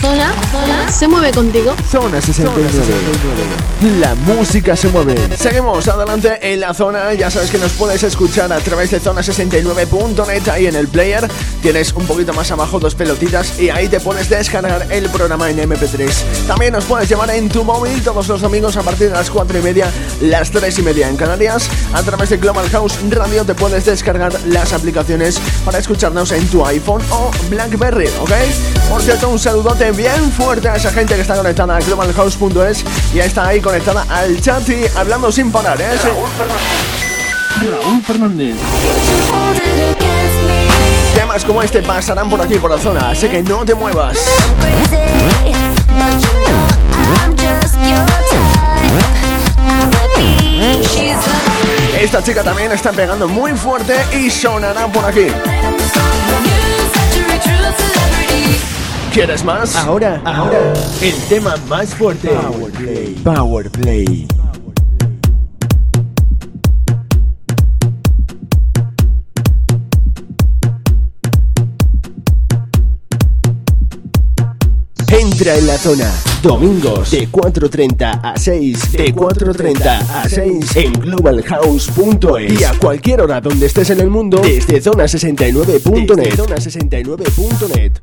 zona, zona se mueve contigo. Zona 69. La música se mueve. Seguimos adelante en la zona. Ya sabes que nos puedes escuchar a través de zona69.net. Ahí en el player tienes un poquito más abajo dos pelotitas y ahí te puedes descargar el programa en MP3. También nos puedes llevar en tu móvil todos los domingos a partir de las 4 y media, las 3 y media en Canarias. A través de Global House Radio te puedes descargar las aplicaciones para escucharnos en tu iPhone o Blackberry, ¿ok? Por cierto, un saludote bien fuerte a esa gente que está conectada a globalhouse.es y está ahí conectada al chat y hablando sin parar, ¿eh? Raúl Fernández. Temas como este pasarán por aquí, por la zona, así que no te muevas. Esta chica también está pegando muy fuerte y sonará por aquí. ¿Quieres más? Ahora, ahora, el tema más fuerte. Power Play. Power Play. Entra en la zona. Domingos de 4.30 a 6. De 4.30 a 6 en globalhouse.es. Y a cualquier hora donde estés en el mundo desde zona69.net. Zona69.net.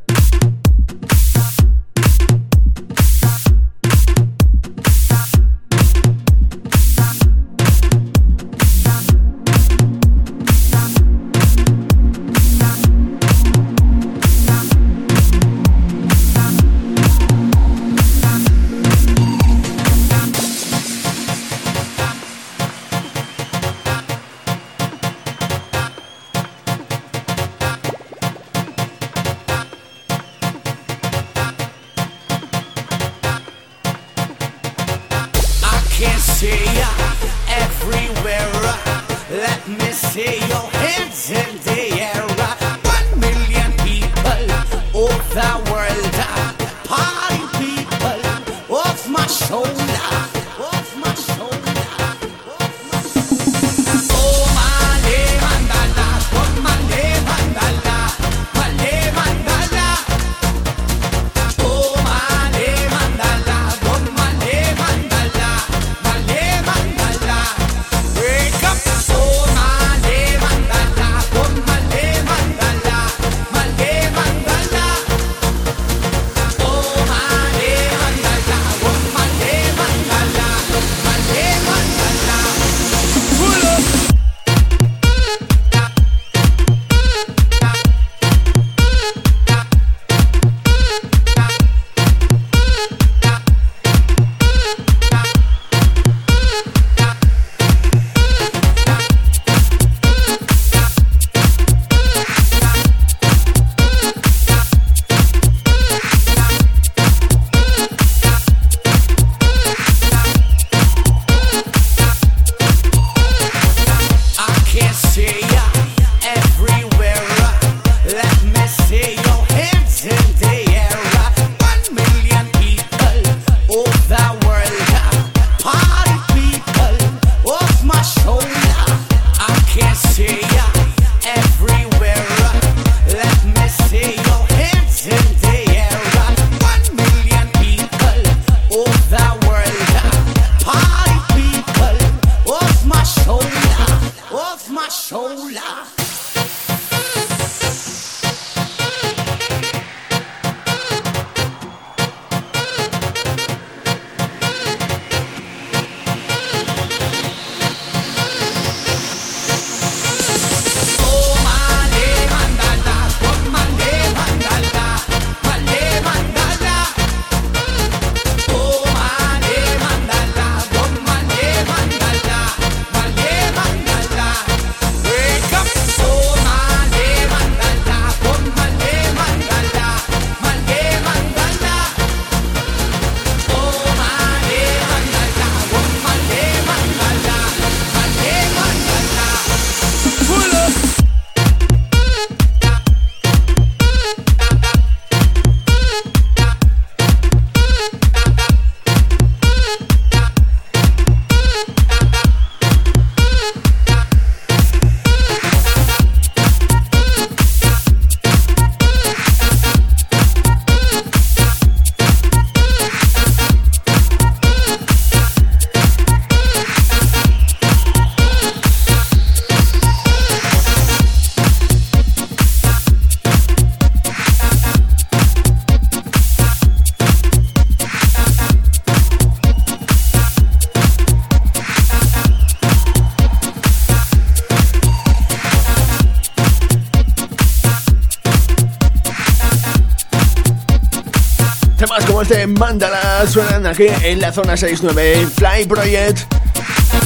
este Mandala suenan aquí en la zona 69 Fly Project.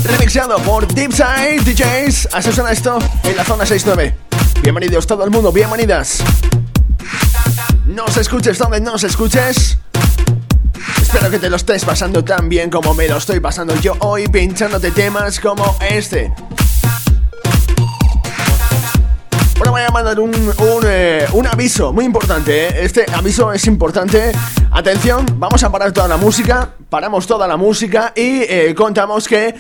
Remixado por Deepside DJs. Así suena esto en la zona 69. Bienvenidos todo el mundo, bienvenidas. No se escuches donde no se escuches. Espero que te lo estés pasando tan bien como me lo estoy pasando yo hoy pinchándote temas como este. Bueno, voy a mandar un, eh, aviso muy importante. ¿eh? Este aviso es importante. Atención, vamos a parar toda la música. Paramos toda la música y eh, contamos que...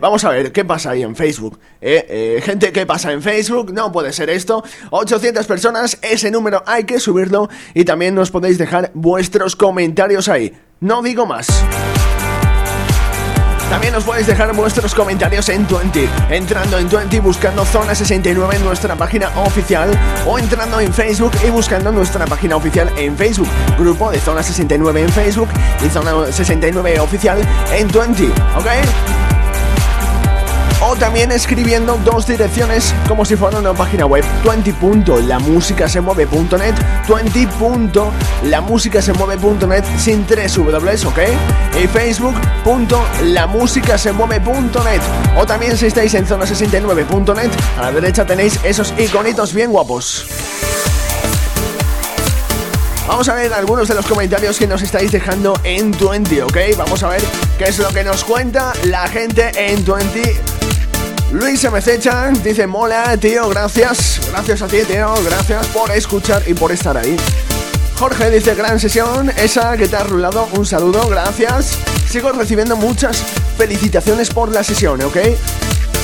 vamos a ver qué pasa ahí en Facebook. gente, ¿qué pasa en Facebook? No puede ser esto. 800 personas, ese número hay que subirlo. Y también nos podéis dejar vuestros comentarios ahí. No digo más. También os podéis dejar vuestros comentarios en Twenty, entrando en Twenty buscando Zona 69 en nuestra página oficial o entrando en Facebook y buscando nuestra página oficial en Facebook, grupo de Zona 69 en Facebook y Zona 69 oficial en Twenty, ¿ok? O también escribiendo dos direcciones como si fuera una página web 20.lamusicasemueve.net 20.lamusicasemueve.net sin tres W, ¿ok? Y facebook.lamusicasemueve.net o también si estáis en zona69.net a la derecha tenéis esos iconitos bien guapos. Vamos a ver algunos de los comentarios que nos estáis dejando en 20, ¿ok? Vamos a ver qué es lo que nos cuenta la gente en 20 Luis Chan dice, mola, tío, gracias. Gracias a ti, tío, gracias por escuchar y por estar ahí. Jorge dice, gran sesión, esa que te ha rulado, un saludo, gracias. Sigo recibiendo muchas felicitaciones por la sesión, ¿ok?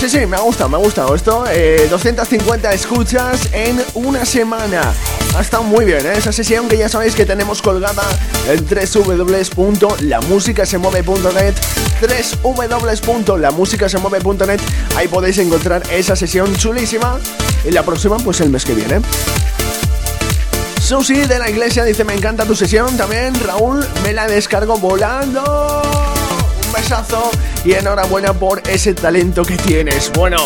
Sí, sí, me ha gustado, me ha gustado esto. 250 eh, escuchas en una semana. Ha estado muy bien, ¿eh? Esa sesión que ya sabéis que tenemos colgada en www.lamusicasemueve.net www.lamusicasemueve.net Ahí podéis encontrar esa sesión chulísima. Y la próxima, pues el mes que viene. Susi de la iglesia dice, me encanta tu sesión también. Raúl, me la descargo volando besazo y enhorabuena por ese talento que tienes. Bueno,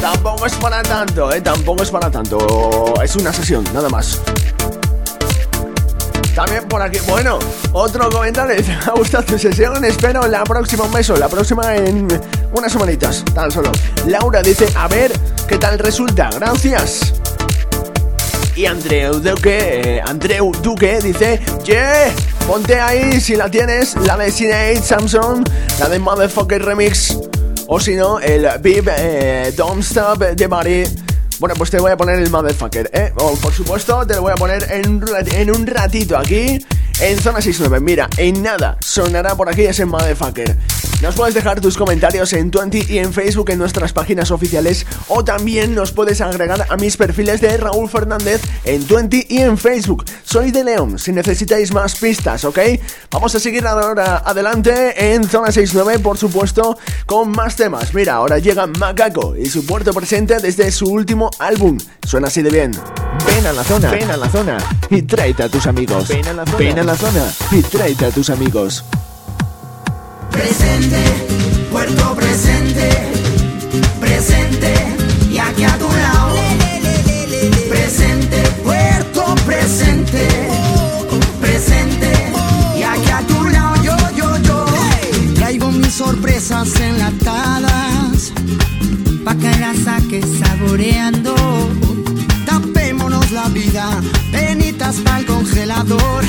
tampoco es para tanto, ¿eh? Tampoco es para tanto. Es una sesión, nada más. También por aquí, bueno, otro comentario me ha gustado tu sesión, espero la próxima un beso, la próxima en unas semanitas, tan solo. Laura dice, a ver, ¿qué tal resulta? Gracias. Y Andreu Duque, eh, Andreu Duque dice, yeah, ponte ahí si la tienes, la de Cineate Samsung, la de Motherfucker Remix, o si no, el Beep eh, Don't Stop de Mari. Bueno, pues te voy a poner el Motherfucker, ¿eh? O, por supuesto, te lo voy a poner en, en un ratito aquí en Zona 69. Mira, en nada sonará por aquí ese motherfucker. Nos puedes dejar tus comentarios en Twenty y en Facebook en nuestras páginas oficiales o también nos puedes agregar a mis perfiles de Raúl Fernández en Twenty y en Facebook. Soy de León, si necesitáis más pistas, ¿ok? Vamos a seguir ahora adelante en Zona 69, por supuesto, con más temas. Mira, ahora llega Macaco y su puerto presente desde su último álbum. Suena así de bien. Ven a la zona, ven a la zona y tráete a tus amigos. Ven a la zona la zona y tráete a tus amigos. Presente, puerto presente, presente y aquí a tu lado. Presente, puerto presente, presente y aquí a tu lado. Yo, yo, yo. Traigo mis sorpresas enlatadas, pa' que las saques saboreando. Tapémonos la vida, penitas para el congelador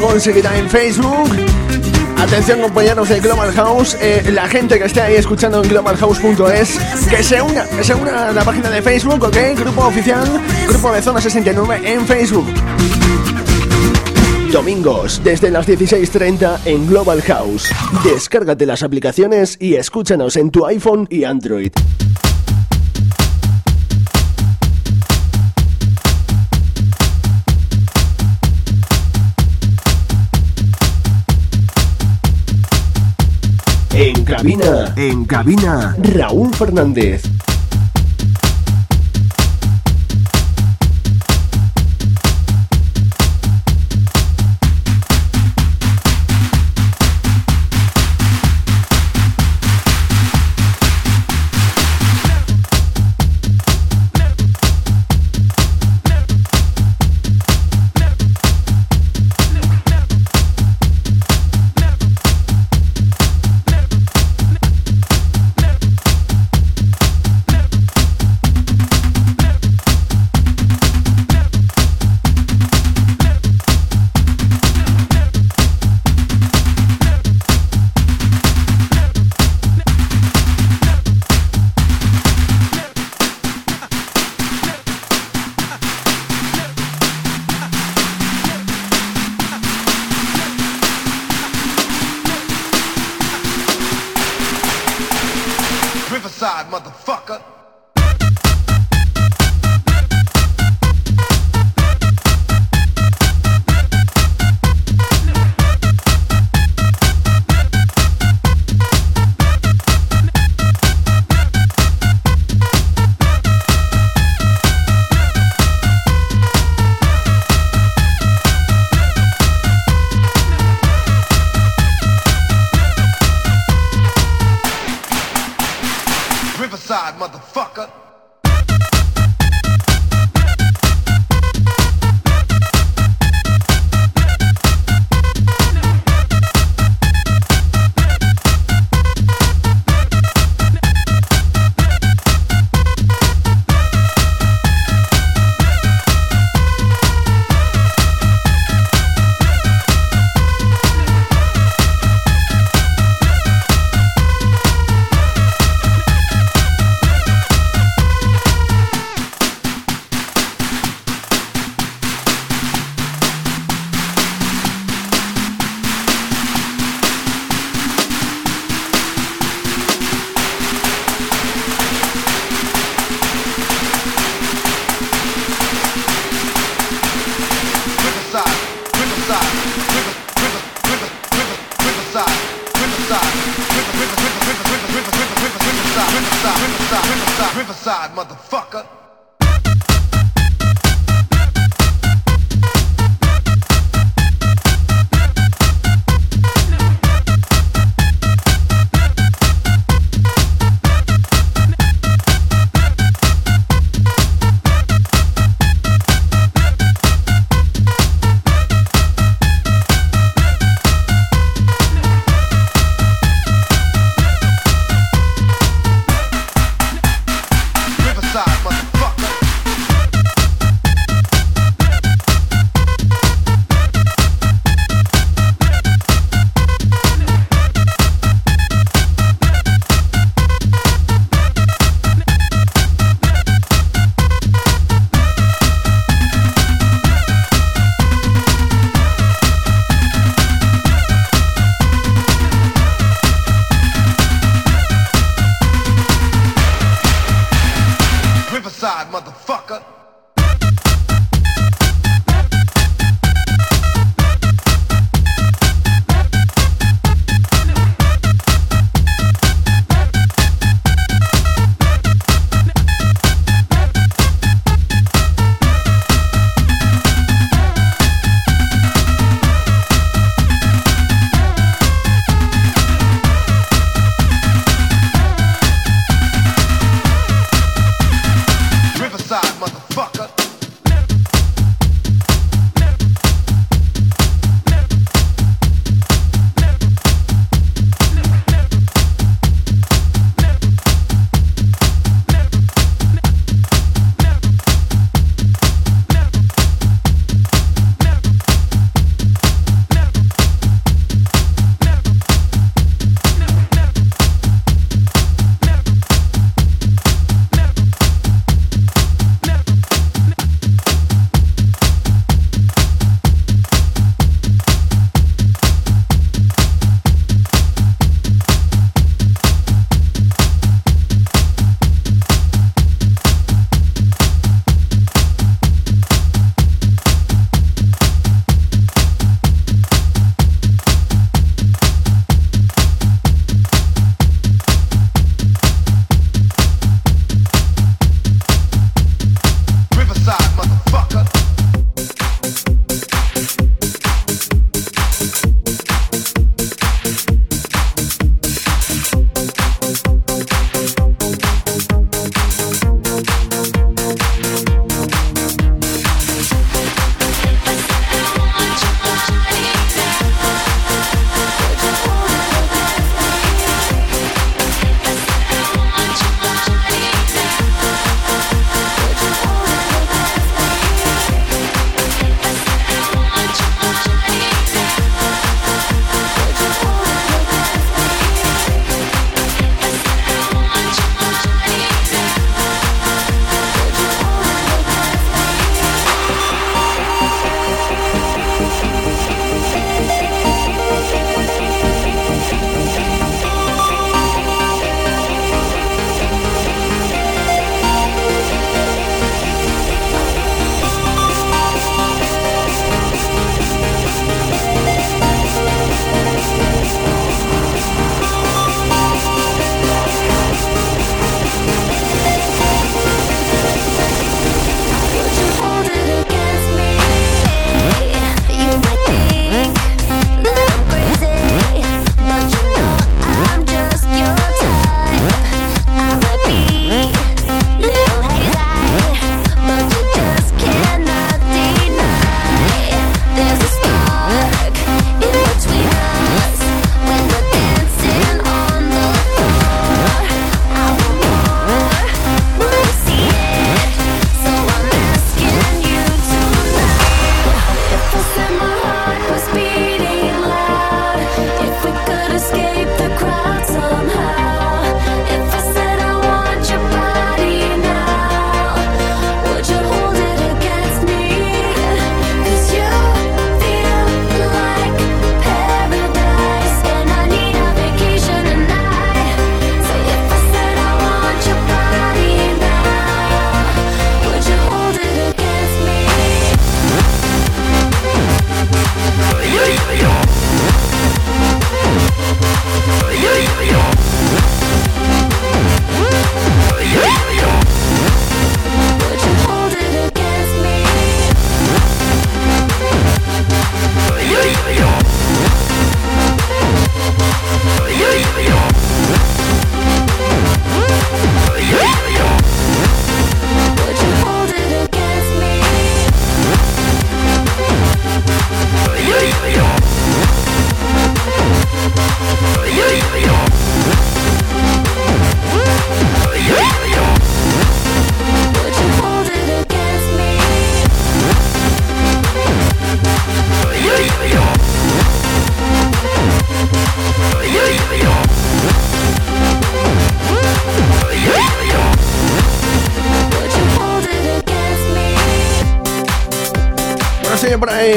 la conseguirá en Facebook. Atención compañeros de Global House, eh, la gente que esté ahí escuchando en globalhouse.es, que se una, que se una a la página de Facebook, ¿ok? Grupo oficial, Grupo de Zona 69 en Facebook. Domingos, desde las 16.30 en Global House. Descárgate las aplicaciones y escúchanos en tu iPhone y Android. Cabina, en cabina, Raúl Fernández.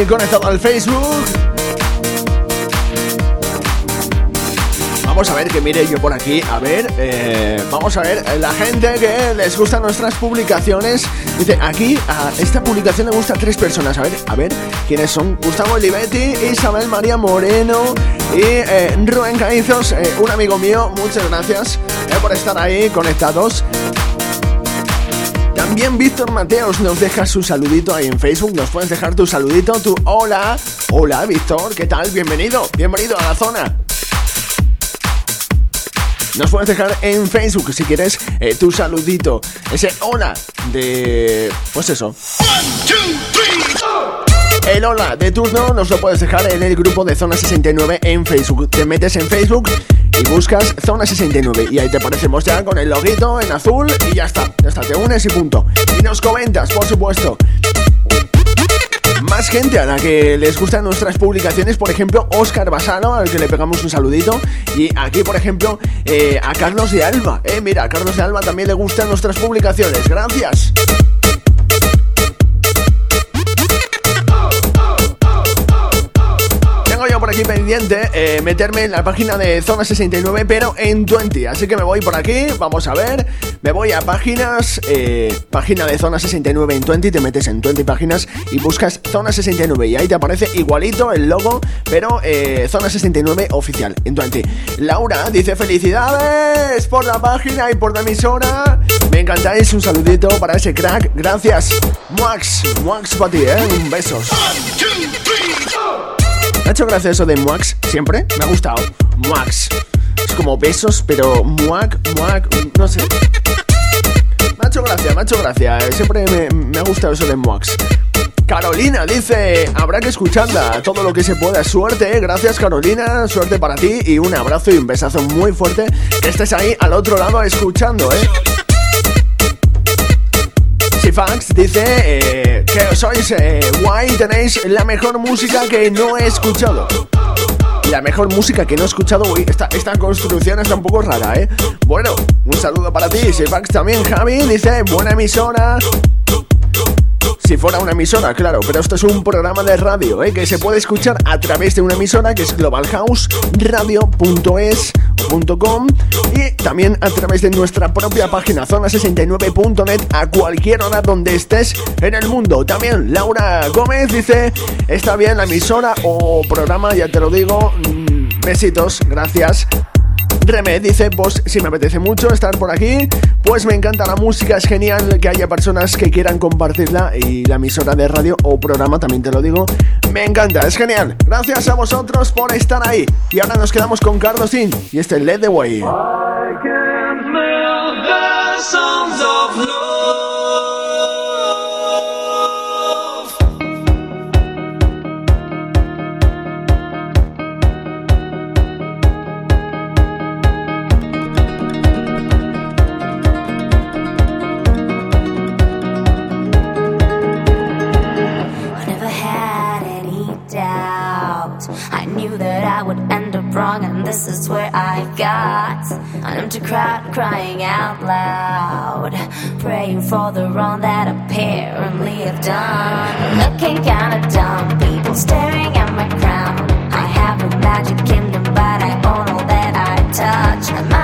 Conectado al Facebook. Vamos a ver que mire yo por aquí. A ver, eh, vamos a ver la gente que les gustan nuestras publicaciones. Dice, aquí a esta publicación le gusta a tres personas. A ver, a ver, ¿quiénes son? Gustavo Olivetti, Isabel María Moreno y eh, Rubén Caizos, eh, un amigo mío. Muchas gracias por estar ahí conectados. También Víctor Mateos nos deja su saludito ahí en Facebook. Nos puedes dejar tu saludito, tu hola. Hola, Víctor, ¿qué tal? Bienvenido, bienvenido a la zona. Nos puedes dejar en Facebook si quieres eh, tu saludito, ese hola de... Pues eso. El hola de turno nos lo puedes dejar en el grupo de Zona 69 en Facebook. Te metes en Facebook y buscas Zona 69 y ahí te aparecemos ya con el loguito en azul y ya está, ya está, te unes y punto. Y nos comentas, por supuesto más gente a la que les gustan nuestras publicaciones, por ejemplo, Oscar Basano, al que le pegamos un saludito, y aquí, por ejemplo, eh, a Carlos de Alba. Eh, mira, a Carlos de Alba también le gustan nuestras publicaciones. Gracias. Por aquí pendiente eh, meterme en la página de Zona 69, pero en 20. Así que me voy por aquí, vamos a ver. Me voy a páginas, eh, página de Zona 69 en 20, te metes en 20 páginas y buscas Zona 69 y ahí te aparece igualito el logo, pero eh, Zona 69 oficial en 20. Laura dice felicidades por la página y por la emisora. Me encantáis, un saludito para ese crack, gracias. Max, Max para ti, ¿eh? Un besos. ¿Me ha hecho gracia eso de Muax siempre? Me ha gustado. Muax. Es como besos, pero muac, muac, no sé. Me ha hecho gracia, me ha hecho gracia. Siempre me, ha gustado eso de Muax. Carolina dice, habrá que escucharla todo lo que se pueda. Suerte, gracias Carolina, suerte para ti y un abrazo y un besazo muy fuerte que estés ahí al otro lado escuchando, ¿eh? Fax dice eh, que sois eh, guay, tenéis la mejor música que no he escuchado. La mejor música que no he escuchado, uy, esta, esta construcción está un poco rara, ¿eh? Bueno, un saludo para ti, Fax también, Javi, dice, buena emisora, si fuera una emisora, claro, pero esto es un programa de radio, ¿eh? que se puede escuchar a través de una emisora que es globalhouseradio.es.com y también a través de nuestra propia página zona69.net a cualquier hora donde estés en el mundo. También Laura Gómez dice, está bien la emisora o programa, ya te lo digo, mm, besitos, gracias. Reme dice, pues si me apetece mucho estar por aquí, pues me encanta la música, es genial que haya personas que quieran compartirla y la emisora de radio o programa, también te lo digo, me encanta, es genial. Gracias a vosotros por estar ahí. Y ahora nos quedamos con Carlos Sin y este Led the Way. Wrong and this is where I got. Empty crowd crying out loud praying for the wrong that apparently I've done. Looking kinda dumb people staring at my crown. I have a magic kingdom but I own all that I touch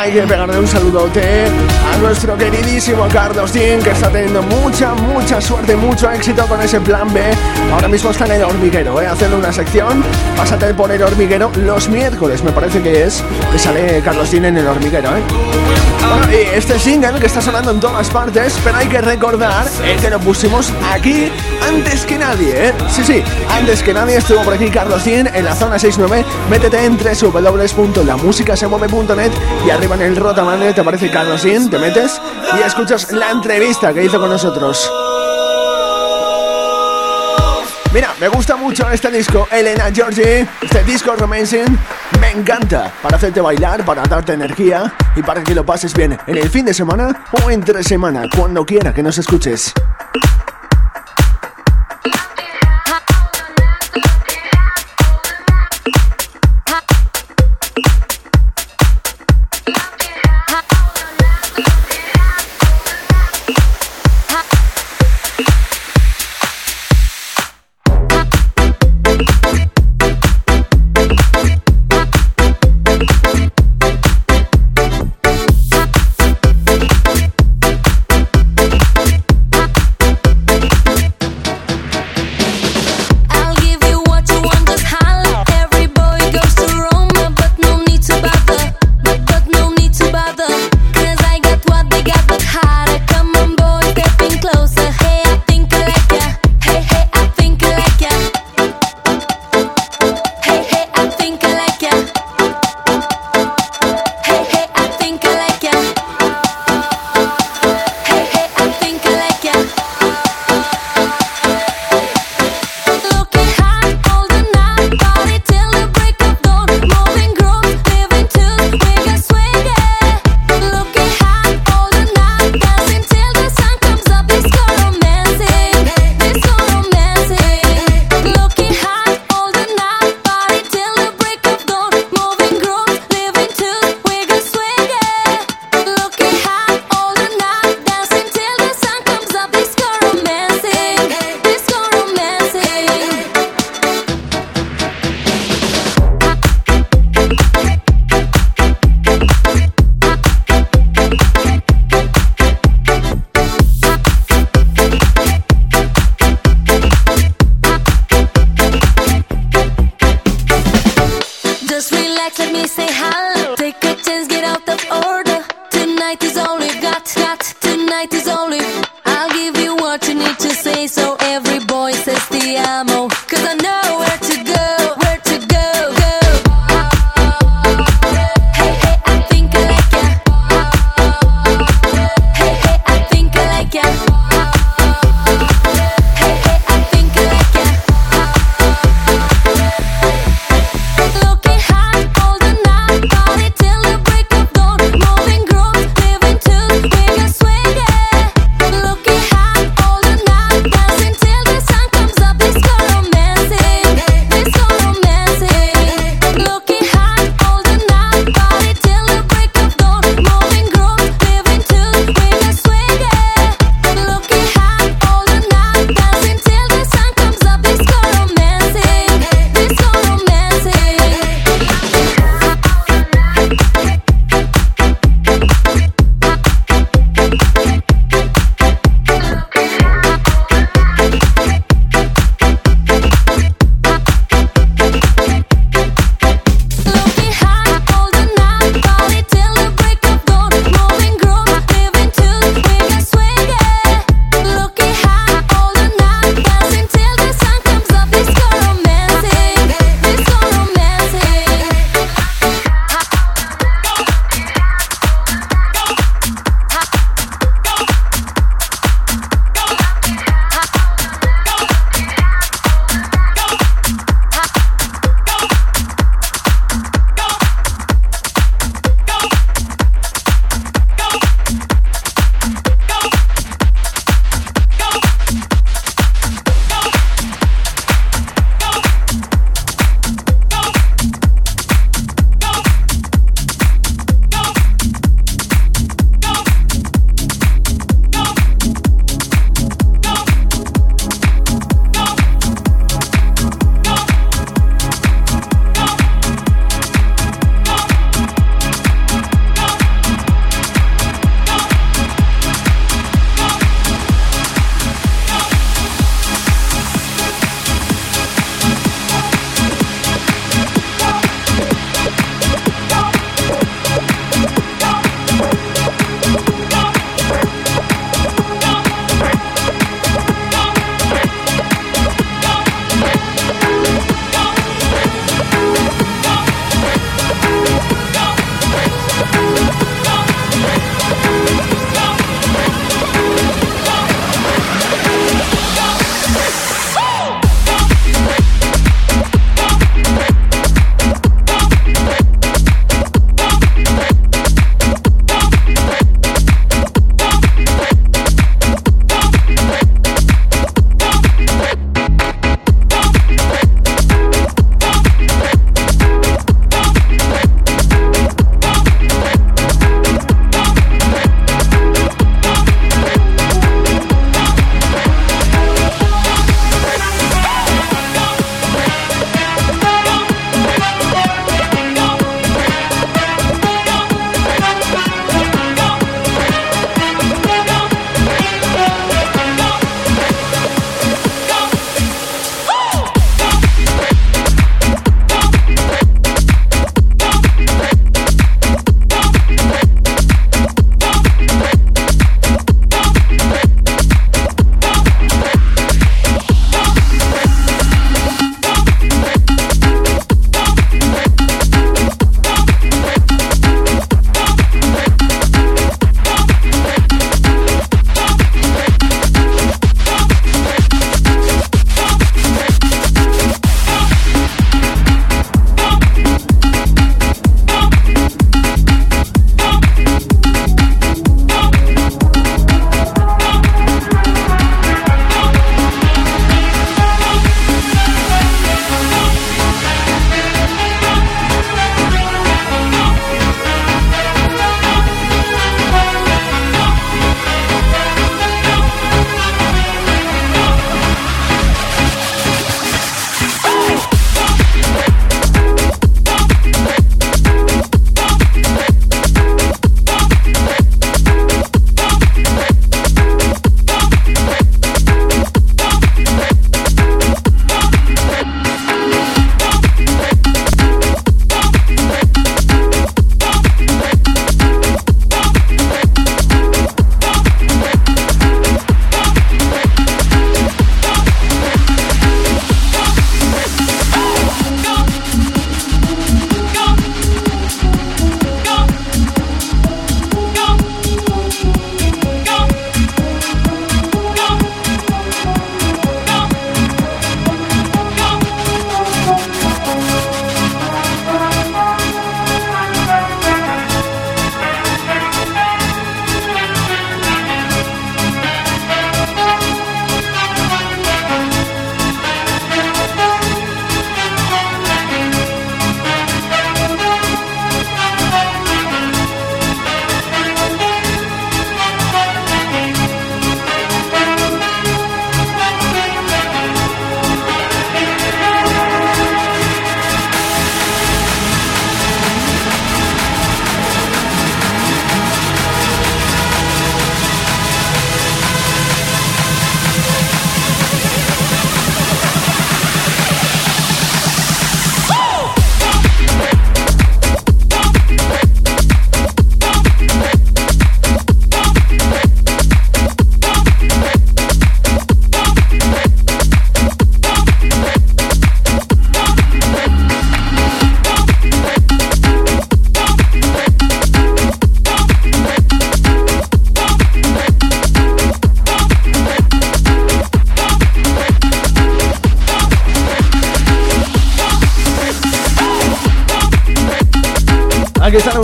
hay que pegarle un saludote a nuestro queridísimo Carlos Dean, que está teniendo mucha, mucha suerte, mucho éxito con ese plan B. Ahora mismo está en el hormiguero, ¿eh? haciendo una sección. Pásate por el hormiguero los miércoles, me parece que es, que sale Carlos en el hormiguero. ¿eh? Bueno, y este single que está sonando en todas partes, pero hay que recordar que lo pusimos aquí antes que nadie, ¿eh? Sí, sí, antes que nadie estuvo por aquí Carlos Dean en la zona 69. Métete en www.lamusicasemueve.net y arriba en el Rotaman te aparece Carlos Dean, te metes y escuchas la entrevista que hizo con nosotros. Mira, me gusta mucho este disco, Elena Georgie, este disco Romancing, me encanta para hacerte bailar, para darte energía y para que lo pases bien en el fin de semana o entre semana, cuando quiera que nos escuches.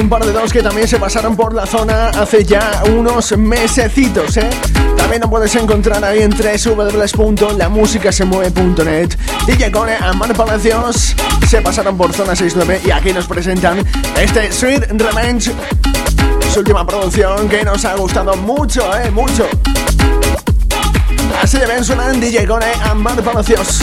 Un par de dos que también se pasaron por la zona hace ya unos mesecitos, ¿eh? También lo puedes encontrar ahí en www.lamusicasemueve.net. DJ Cone, Amar Palacios se pasaron por zona 69 y aquí nos presentan este Sweet Revenge, su última producción que nos ha gustado mucho, ¿eh? Mucho. Así de bien suenan DJ Cone, Amar Palacios.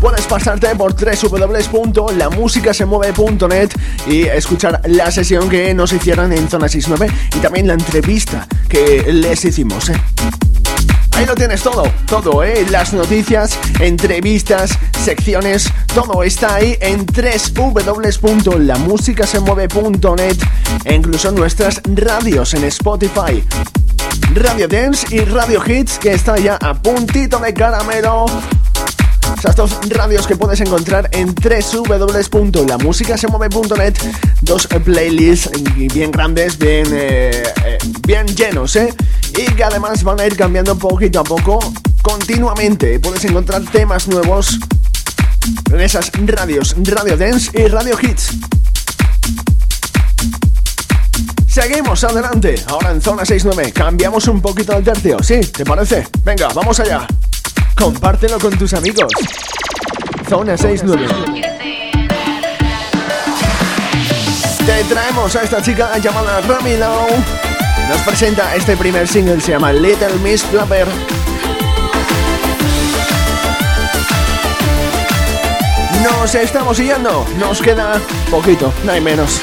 Puedes pasarte por www.lamusicasemueve.net y escuchar la sesión que nos hicieron en Zona 69 y también la entrevista que les hicimos. ¿eh? Ahí lo tienes todo, todo, ¿eh? Las noticias, entrevistas, secciones, todo está ahí en www.lamusicasemueve.net e incluso nuestras radios en Spotify. Radio Dance y Radio Hits que está ya a puntito de caramelo esas dos radios que puedes encontrar en www.lamusicasemueve.net. Dos playlists bien grandes, bien, eh, eh, bien llenos, ¿eh? Y que además van a ir cambiando poquito a poco, continuamente. Puedes encontrar temas nuevos en esas radios, Radio Dance y Radio Hits. Seguimos adelante, ahora en zona 69, cambiamos un poquito el tercio, ¿sí? ¿Te parece? Venga, vamos allá. Compártelo con tus amigos. Zona 69. Te traemos a esta chica llamada Rami Low. Nos presenta este primer single, se llama Little Miss Flapper. Nos estamos siguiendo, nos queda poquito, no hay menos.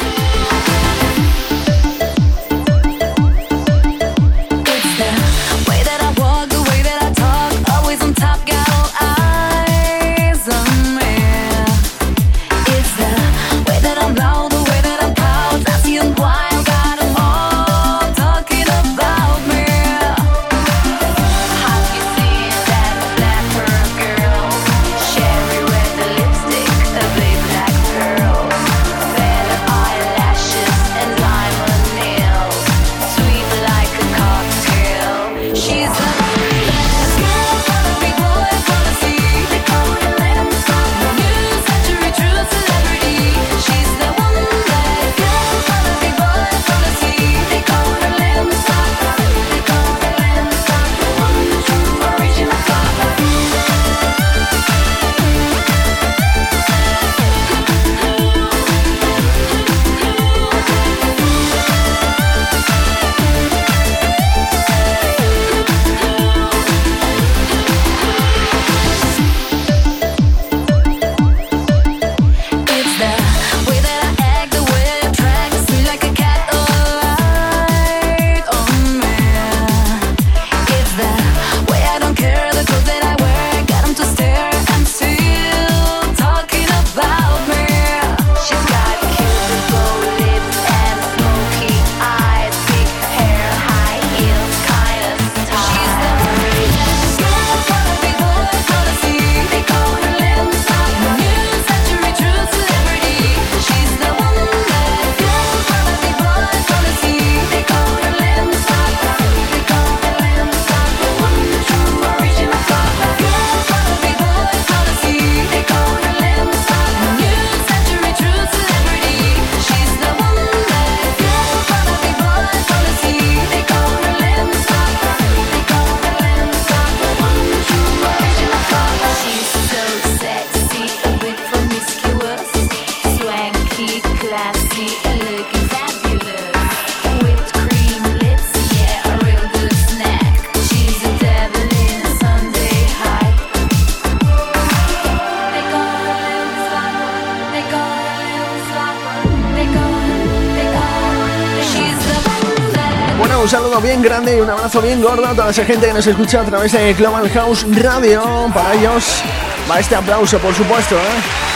Grande y un abrazo bien gordo a toda esa gente que nos escucha a través de Global House Radio. Para ellos va este aplauso, por supuesto. ¿eh?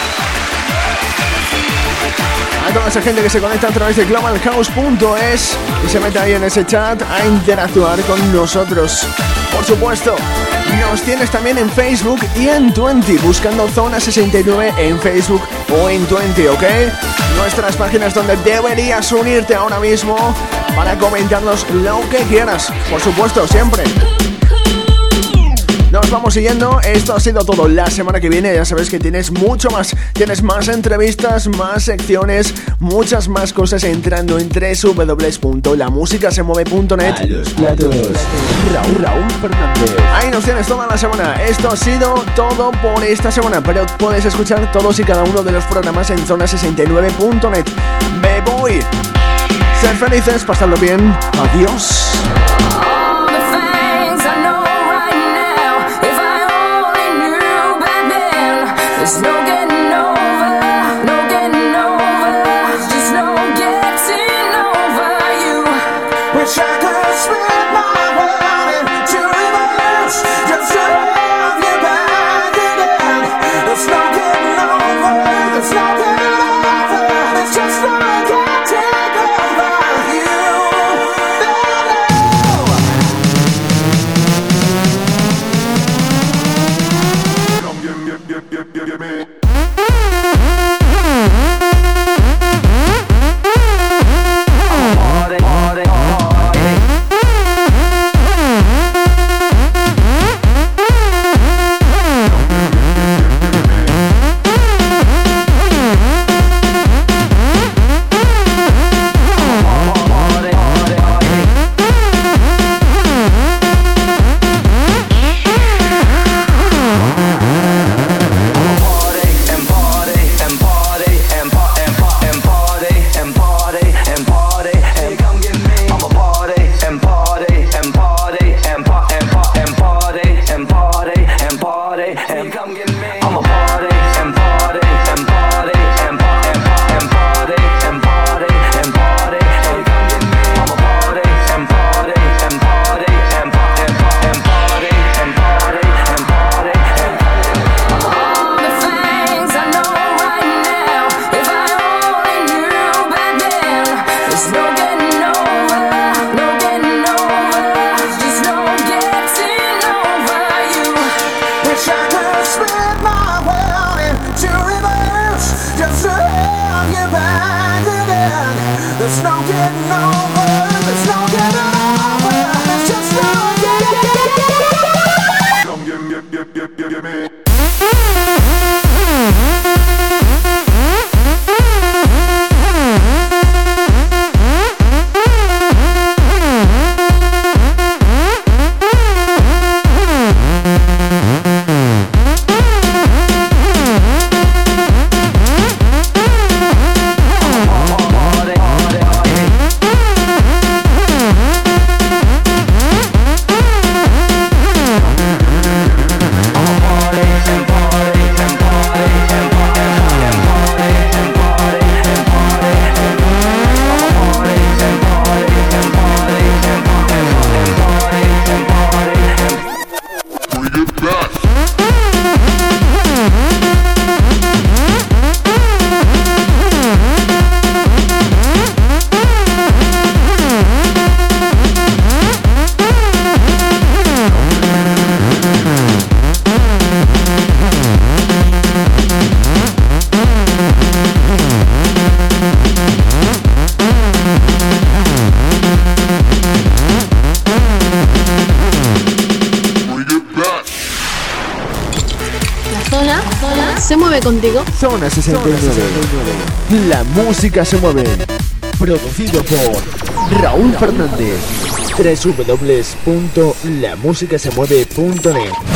A toda esa gente que se conecta a través de globalhouse.es y se mete ahí en ese chat a interactuar con nosotros. Por supuesto, nos tienes también en Facebook y en 20, buscando Zona 69 en Facebook o en 20, ¿ok? Nuestras páginas donde deberías unirte ahora mismo para comentarnos lo que quieras, por supuesto, siempre. Vamos siguiendo. Esto ha sido todo. La semana que viene ya sabes que tienes mucho más. Tienes más entrevistas, más secciones, muchas más cosas entrando en www.lamusicasemueve.net. Raúl, Raúl Fernández. Ahí nos tienes toda la semana. Esto ha sido todo por esta semana, pero puedes escuchar todos y cada uno de los programas en zona69.net. Me voy. Ser felices, pasarlo bien. Adiós. 69. La música se mueve. Producido por Raúl Fernández. www.lamusicasemueve.net